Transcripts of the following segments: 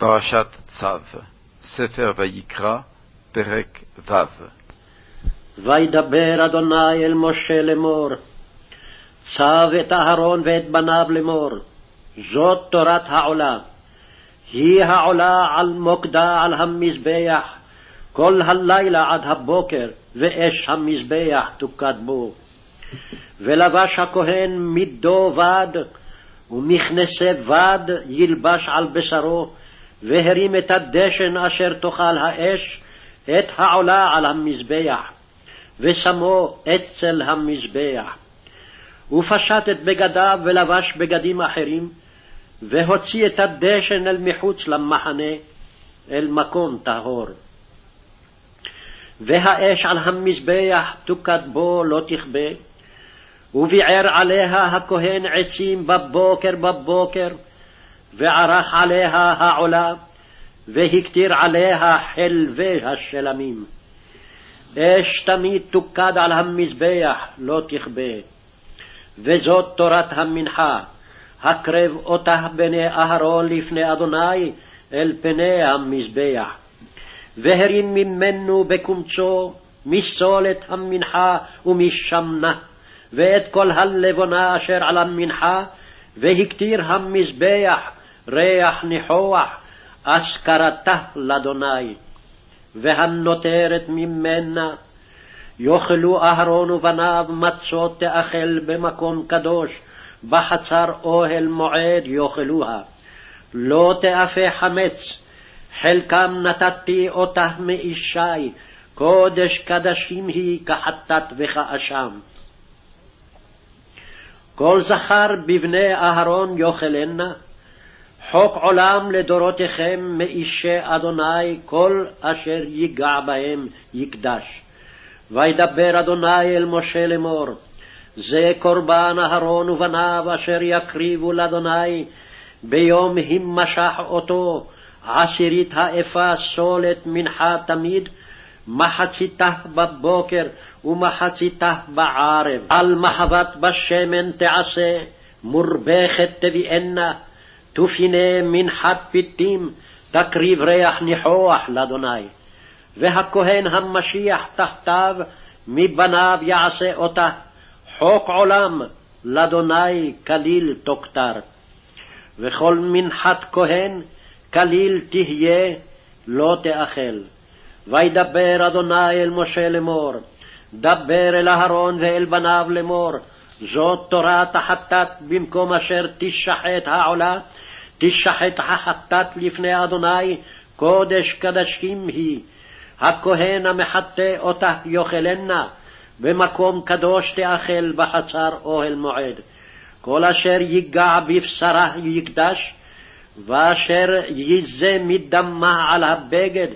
פרשת צו, ספר ויקרא, פרק ו' וידבר אדוני אל משה לאמור, צב את אהרון ואת בניו לאמור, זאת תורת העולה. היא העולה על מוקדה על המזבח, כל הלילה עד הבוקר, ואש המזבח תוקד בו. ולבש הכהן מידו בד, ומכנסי בד ילבש על בשרו, והרים את הדשן אשר תאכל האש, את העולה על המזבח, ושמו אצל המזבח. ופשט את בגדיו ולבש בגדים אחרים, והוציא את הדשן אל מחוץ למחנה, אל מקום טהור. והאש על המזבח תוקד בו לא תכבה, וביער עליה הכהן עצים בבוקר בבוקר, וערך עליה העולה, והקטיר עליה חלבי השלמים. אש תמיד תוקד על המזבח, לא תכבה. וזאת תורת המנחה, הקרב אותה בני אהרון לפני אדוני אל פני המזבח. והרים ממנו בקומצו מסולת המנחה ומשמנה, ואת כל הלבונה אשר על המנחה, והקטיר המזבח ריח ניחוח, אזכרתה לאדוני. והנותרת ממנה, יאכלו אהרון ובניו מצות תאכל במקום קדוש, בחצר אוהל מועד יאכלוה. לא תאפה חמץ, חלקם נתתי אותה מאישי, קודש קדשים היא כחטאת וכאשם. כל זכר בבני אהרון יאכלנה, חוק עולם לדורותיכם מאישי אדוני, כל אשר ייגע בהם יקדש. וידבר אדוני אל משה לאמור, זה קורבן אהרון ובניו אשר יקריבו לאדוני, ביום הימשך אותו, עשירית האפה סולת מנחה תמיד, מחציתה בבוקר ומחציתה בערב. על מחבת בשמן תעשה, מורבכת תביאנה, תופיני מנחת פיתים, תקריב ריח ניחוח לאדוני. והכהן המשיח תחתיו, מבניו יעשה אותה, חוק עולם, לאדוני כליל תוכתר. וכל מנחת כהן, כליל תהיה, לא תאכל. וידבר אדוני אל משה לאמור, דבר אל אהרון ואל בניו לאמור, זאת תורת החטאת במקום אשר תשחט העולה, תשחט החטאת לפני אדוני, קודש קדשים היא. הכהן המחטא אותה יאכלנה, במקום קדוש תאכל בחצר אוהל מועד. כל אשר ייגע בבשרה יקדש, ואשר ייזה מדמה על הבגד,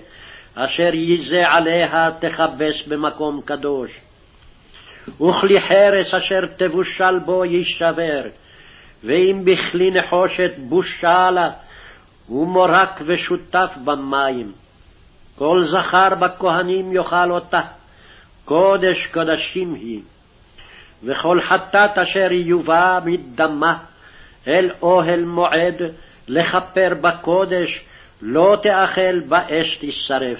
אשר ייזה עליה תכבס במקום קדוש. וכלי חרס אשר תבושל בו יישבר, ואם בכלי נחושת בושה לה, ומורק ושותף במים. כל זכר בכהנים יאכל אותה, קודש קודשים היא. וכל חטאת אשר יובא מדמה אל אוהל מועד, לכפר בקודש, לא תאכל באש תשרף.